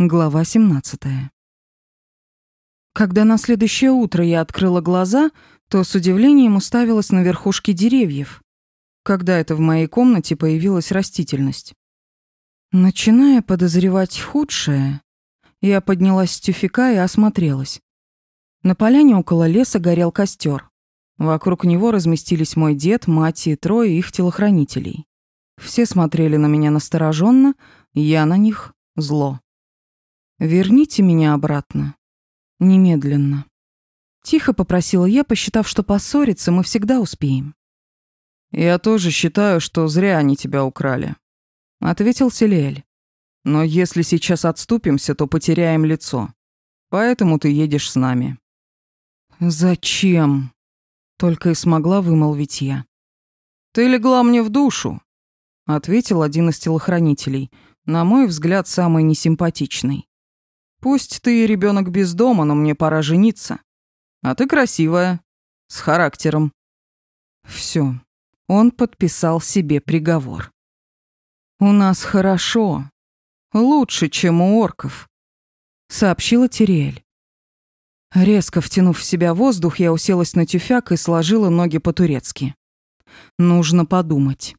Глава 17. Когда на следующее утро я открыла глаза, то с удивлением уставилась на верхушки деревьев. Когда это в моей комнате появилась растительность. Начиная подозревать худшее, я поднялась с тюфика и осмотрелась. На поляне около леса горел костер. Вокруг него разместились мой дед, мать и трое их телохранителей. Все смотрели на меня настороженно, я на них — зло. «Верните меня обратно. Немедленно». Тихо попросила я, посчитав, что поссориться мы всегда успеем. «Я тоже считаю, что зря они тебя украли», — ответил Селиэль. «Но если сейчас отступимся, то потеряем лицо. Поэтому ты едешь с нами». «Зачем?» — только и смогла вымолвить я. «Ты легла мне в душу», — ответил один из телохранителей, на мой взгляд, самый несимпатичный. Пусть ты ребенок без дома, но мне пора жениться. А ты красивая, с характером. Все. Он подписал себе приговор. У нас хорошо. Лучше, чем у орков, сообщила Тириэль. Резко втянув в себя воздух, я уселась на тюфяк и сложила ноги по-турецки. Нужно подумать.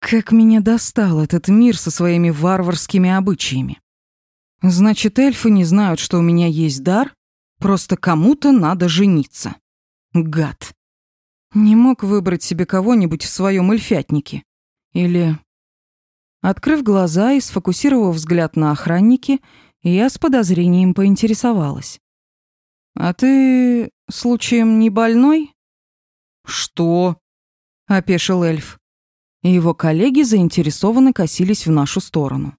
Как меня достал этот мир со своими варварскими обычаями. Значит, эльфы не знают, что у меня есть дар? Просто кому-то надо жениться. Гад. Не мог выбрать себе кого-нибудь в своем эльфятнике. Или... Открыв глаза и сфокусировав взгляд на охраннике, я с подозрением поинтересовалась. «А ты, случаем, не больной?» «Что?» — опешил эльф. Его коллеги заинтересованно косились в нашу сторону.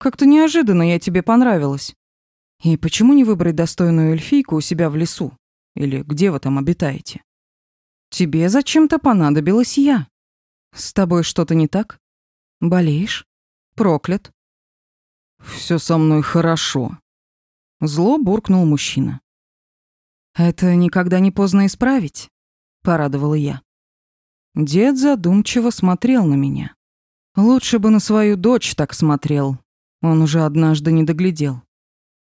Как-то неожиданно я тебе понравилась. И почему не выбрать достойную эльфийку у себя в лесу? Или где вы там обитаете? Тебе зачем-то понадобилась я. С тобой что-то не так? Болеешь? Проклят. Все со мной хорошо. Зло буркнул мужчина. Это никогда не поздно исправить, порадовала я. Дед задумчиво смотрел на меня. Лучше бы на свою дочь так смотрел, он уже однажды не доглядел.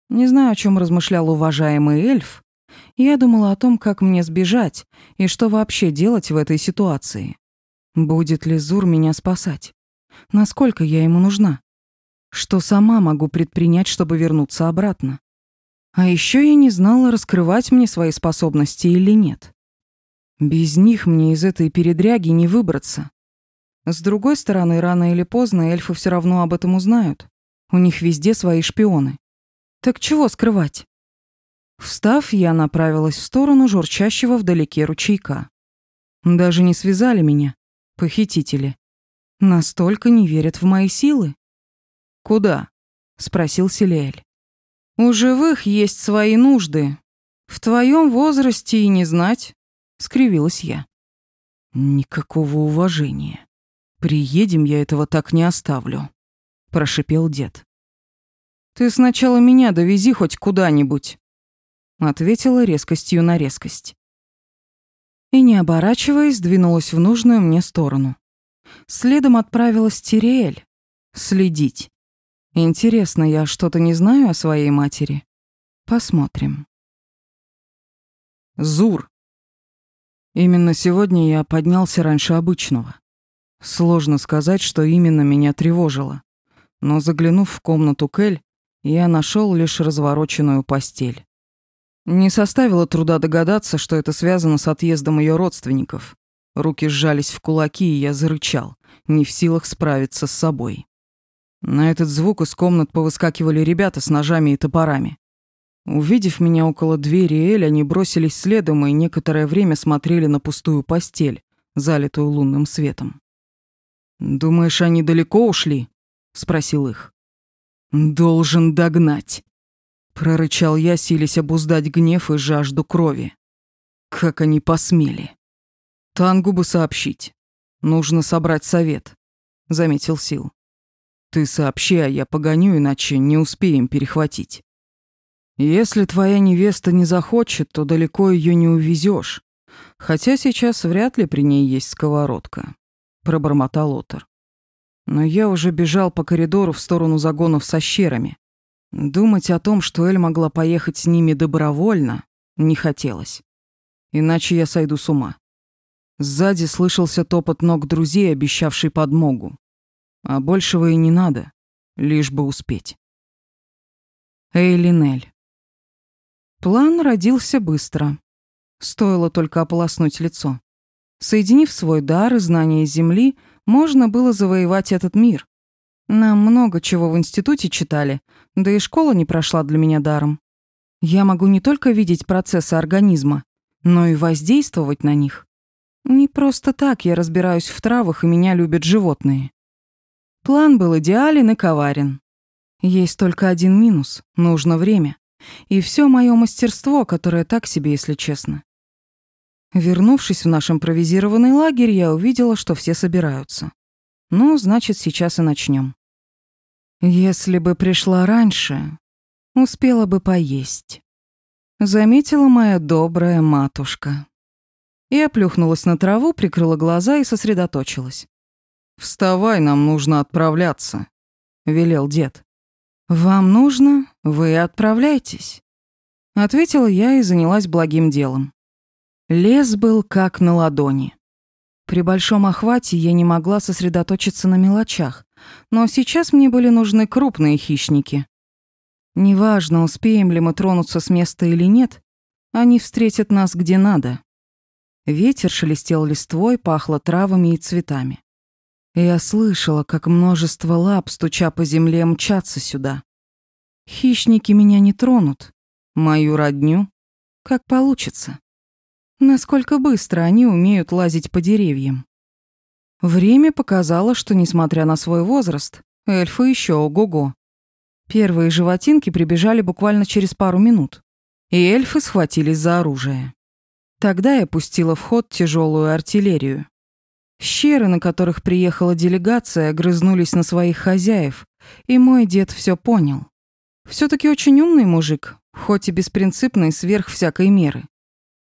Не знаю, о чем размышлял уважаемый эльф. Я думала о том, как мне сбежать и что вообще делать в этой ситуации. Будет ли Зур меня спасать? Насколько я ему нужна? Что сама могу предпринять, чтобы вернуться обратно? А еще я не знала, раскрывать мне свои способности или нет. Без них мне из этой передряги не выбраться. С другой стороны, рано или поздно эльфы все равно об этом узнают. У них везде свои шпионы. Так чего скрывать? Встав, я направилась в сторону журчащего вдалеке ручейка. Даже не связали меня, похитители. Настолько не верят в мои силы. «Куда?» — спросил Селиэль. «У живых есть свои нужды. В твоем возрасте и не знать», — скривилась я. «Никакого уважения. Приедем, я этого так не оставлю», — прошипел дед. «Ты сначала меня довези хоть куда-нибудь», — ответила резкостью на резкость. И, не оборачиваясь, двинулась в нужную мне сторону. Следом отправилась Тириэль. Следить. Интересно, я что-то не знаю о своей матери? Посмотрим. Зур. Именно сегодня я поднялся раньше обычного. Сложно сказать, что именно меня тревожило. Но заглянув в комнату Кэль, я нашел лишь развороченную постель. Не составило труда догадаться, что это связано с отъездом ее родственников. Руки сжались в кулаки, и я зарычал, не в силах справиться с собой. На этот звук из комнат повыскакивали ребята с ножами и топорами. Увидев меня около двери Эль, они бросились следом и некоторое время смотрели на пустую постель, залитую лунным светом. «Думаешь, они далеко ушли?» — спросил их. «Должен догнать!» Прорычал я, силясь обуздать гнев и жажду крови. Как они посмели. «Тангу бы сообщить. Нужно собрать совет», — заметил Сил. «Ты сообщи, а я погоню, иначе не успеем перехватить». «Если твоя невеста не захочет, то далеко ее не увезешь. Хотя сейчас вряд ли при ней есть сковородка», — пробормотал Отор. Но я уже бежал по коридору в сторону загонов со щерами. Думать о том, что Эль могла поехать с ними добровольно, не хотелось. Иначе я сойду с ума. Сзади слышался топот ног друзей, обещавший подмогу. А большего и не надо, лишь бы успеть. Эйлинель. План родился быстро. Стоило только ополоснуть лицо. Соединив свой дар и знания земли, можно было завоевать этот мир. Нам много чего в институте читали, да и школа не прошла для меня даром. Я могу не только видеть процессы организма, но и воздействовать на них. Не просто так я разбираюсь в травах, и меня любят животные. План был идеален и коварен. Есть только один минус — нужно время. И все мое мастерство, которое так себе, если честно. Вернувшись в наш импровизированный лагерь, я увидела, что все собираются. Ну, значит, сейчас и начнем. Если бы пришла раньше, успела бы поесть. Заметила моя добрая матушка. Я плюхнулась на траву, прикрыла глаза и сосредоточилась. «Вставай, нам нужно отправляться», — велел дед. «Вам нужно, вы отправляйтесь», — ответила я и занялась благим делом. Лес был как на ладони. При большом охвате я не могла сосредоточиться на мелочах, но сейчас мне были нужны крупные хищники. Неважно, успеем ли мы тронуться с места или нет, они встретят нас где надо. Ветер шелестел листвой, пахло травами и цветами. Я слышала, как множество лап, стуча по земле, мчатся сюда. Хищники меня не тронут, мою родню, как получится. Насколько быстро они умеют лазить по деревьям. Время показало, что, несмотря на свой возраст, эльфы еще ого-го. Первые животинки прибежали буквально через пару минут, и эльфы схватились за оружие. Тогда я пустила в ход тяжелую артиллерию. Щеры, на которых приехала делегация, грызнулись на своих хозяев, и мой дед все понял. все таки очень умный мужик, хоть и беспринципный сверх всякой меры.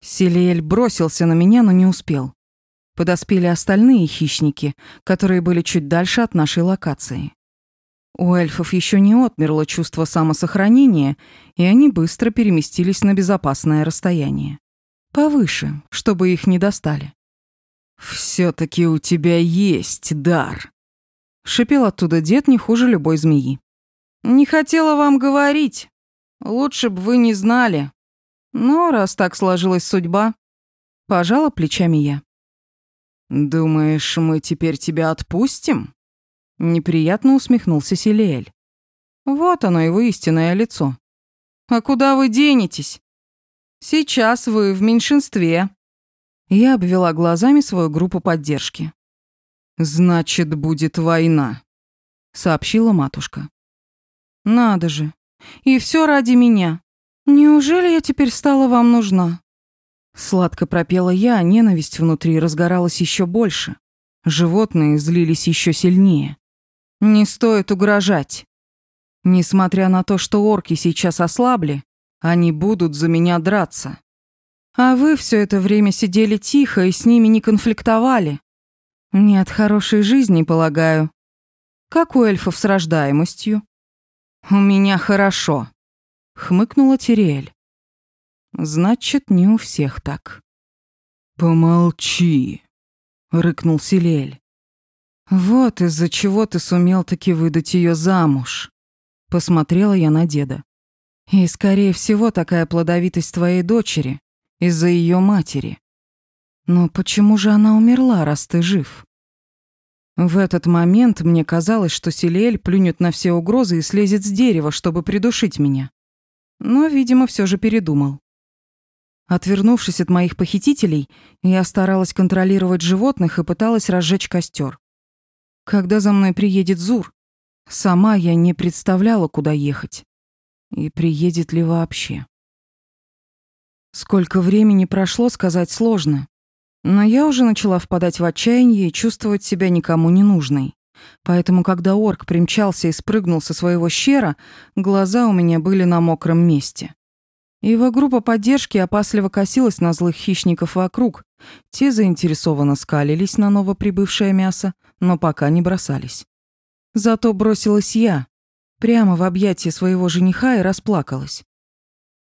Селиэль бросился на меня, но не успел. Подоспели остальные хищники, которые были чуть дальше от нашей локации. У эльфов еще не отмерло чувство самосохранения, и они быстро переместились на безопасное расстояние. Повыше, чтобы их не достали. «Все-таки у тебя есть дар!» Шипел оттуда дед не хуже любой змеи. «Не хотела вам говорить. Лучше бы вы не знали», ну раз так сложилась судьба, пожала плечами я. «Думаешь, мы теперь тебя отпустим?» Неприятно усмехнулся Селиэль. «Вот оно его истинное лицо. А куда вы денетесь? Сейчас вы в меньшинстве». Я обвела глазами свою группу поддержки. «Значит, будет война», — сообщила матушка. «Надо же. И все ради меня. «Неужели я теперь стала вам нужна?» Сладко пропела я, ненависть внутри разгоралась еще больше. Животные злились еще сильнее. «Не стоит угрожать. Несмотря на то, что орки сейчас ослабли, они будут за меня драться. А вы все это время сидели тихо и с ними не конфликтовали. Не от хорошей жизни, полагаю. Как у эльфов с рождаемостью?» «У меня хорошо», хмыкнула Тириэль. Значит, не у всех так. Помолчи, рыкнул Силель. Вот из-за чего ты сумел таки выдать ее замуж. Посмотрела я на деда. И, скорее всего, такая плодовитость твоей дочери из-за ее матери. Но почему же она умерла, раз ты жив? В этот момент мне казалось, что Силель плюнет на все угрозы и слезет с дерева, чтобы придушить меня но, видимо, все же передумал. Отвернувшись от моих похитителей, я старалась контролировать животных и пыталась разжечь костер. Когда за мной приедет Зур, сама я не представляла, куда ехать. И приедет ли вообще. Сколько времени прошло, сказать сложно. Но я уже начала впадать в отчаяние и чувствовать себя никому не нужной. Поэтому, когда орк примчался и спрыгнул со своего щера, глаза у меня были на мокром месте. Его группа поддержки опасливо косилась на злых хищников вокруг. Те заинтересованно скалились на новоприбывшее мясо, но пока не бросались. Зато бросилась я, прямо в объятия своего жениха и расплакалась.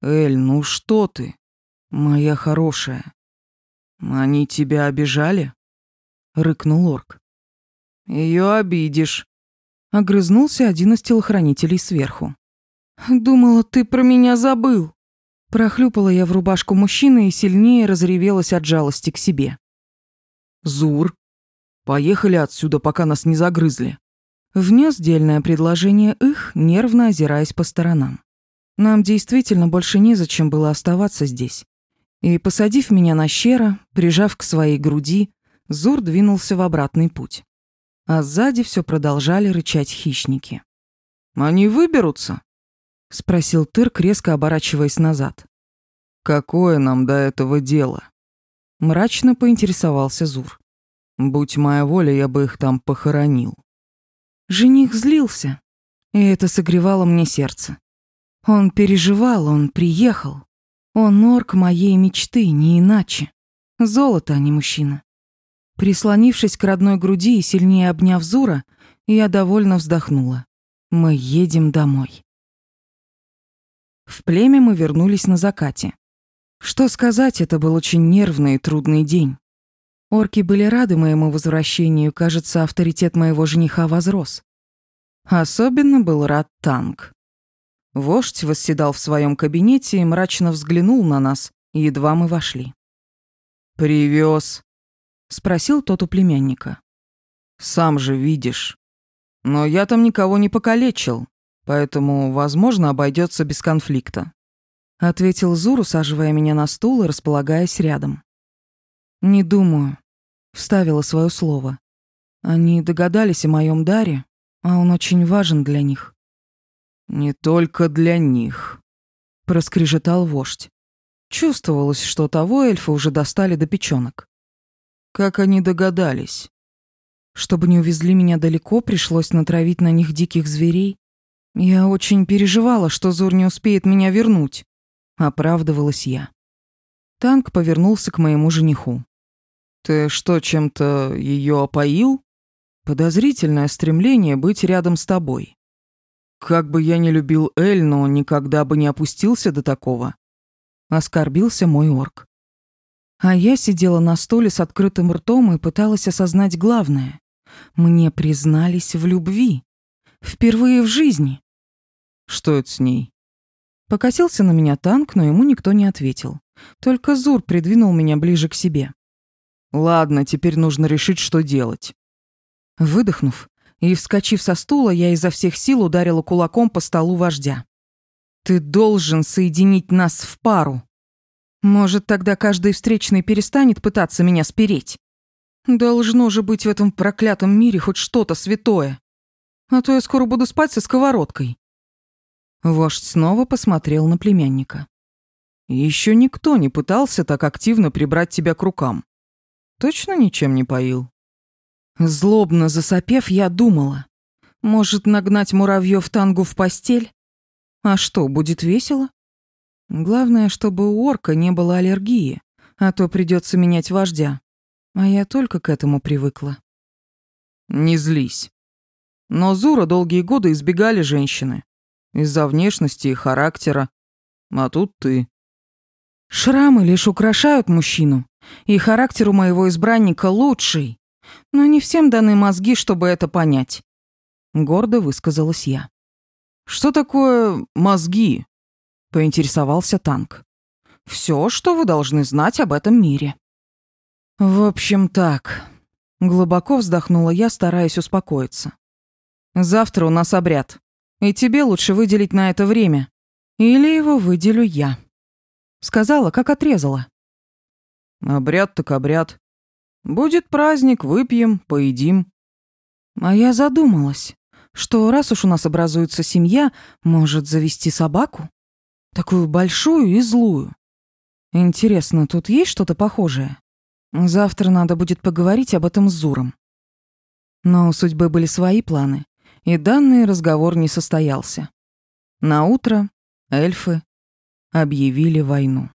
«Эль, ну что ты, моя хорошая? Они тебя обижали?» — рыкнул орк. Ее обидишь», — огрызнулся один из телохранителей сверху. «Думала, ты про меня забыл». Прохлюпала я в рубашку мужчины и сильнее разревелась от жалости к себе. «Зур, поехали отсюда, пока нас не загрызли». Внес дельное предложение их, нервно озираясь по сторонам. Нам действительно больше незачем было оставаться здесь. И, посадив меня на щера, прижав к своей груди, Зур двинулся в обратный путь а сзади все продолжали рычать хищники. «Они выберутся?» — спросил Тырк, резко оборачиваясь назад. «Какое нам до этого дело?» — мрачно поинтересовался Зур. «Будь моя воля, я бы их там похоронил». Жених злился, и это согревало мне сердце. Он переживал, он приехал. Он орк моей мечты, не иначе. Золото, а не мужчина. Прислонившись к родной груди и сильнее обняв Зура, я довольно вздохнула. Мы едем домой. В племя мы вернулись на закате. Что сказать, это был очень нервный и трудный день. Орки были рады моему возвращению, кажется, авторитет моего жениха возрос. Особенно был рад танк. Вождь восседал в своем кабинете и мрачно взглянул на нас, едва мы вошли. «Привез», Спросил тот у племянника. «Сам же видишь. Но я там никого не покалечил, поэтому, возможно, обойдется без конфликта», ответил Зур, усаживая меня на стул и располагаясь рядом. «Не думаю», — вставила свое слово. «Они догадались о моем даре, а он очень важен для них». «Не только для них», — проскрежетал вождь. Чувствовалось, что того эльфа уже достали до печенок. Как они догадались? Чтобы не увезли меня далеко, пришлось натравить на них диких зверей. Я очень переживала, что Зур не успеет меня вернуть. Оправдывалась я. Танк повернулся к моему жениху. «Ты что, чем-то ее опоил?» «Подозрительное стремление быть рядом с тобой». «Как бы я не любил Эль, но никогда бы не опустился до такого», — оскорбился мой орк. А я сидела на столе с открытым ртом и пыталась осознать главное. Мне признались в любви. Впервые в жизни. Что это с ней? Покосился на меня танк, но ему никто не ответил. Только Зур придвинул меня ближе к себе. Ладно, теперь нужно решить, что делать. Выдохнув и вскочив со стула, я изо всех сил ударила кулаком по столу вождя. Ты должен соединить нас в пару. Может, тогда каждый встречный перестанет пытаться меня спереть? Должно же быть в этом проклятом мире хоть что-то святое. А то я скоро буду спать со сковородкой. Вождь снова посмотрел на племянника. Еще никто не пытался так активно прибрать тебя к рукам. Точно ничем не поил? Злобно засопев, я думала. Может, нагнать муравьев тангу в постель? А что, будет весело? Главное, чтобы у орка не было аллергии, а то придется менять вождя. А я только к этому привыкла. Не злись. Но Зура долгие годы избегали женщины. Из-за внешности и характера. А тут ты. Шрамы лишь украшают мужчину. И характер у моего избранника лучший. Но не всем даны мозги, чтобы это понять. Гордо высказалась я. Что такое мозги? — поинтересовался танк. «Все, что вы должны знать об этом мире». «В общем, так...» — глубоко вздохнула я, стараясь успокоиться. «Завтра у нас обряд, и тебе лучше выделить на это время. Или его выделю я». Сказала, как отрезала. «Обряд так обряд. Будет праздник, выпьем, поедим». А я задумалась, что раз уж у нас образуется семья, может завести собаку? Такую большую и злую. Интересно, тут есть что-то похожее? Завтра надо будет поговорить об этом с Зуром. Но у судьбы были свои планы, и данный разговор не состоялся. На утро эльфы объявили войну.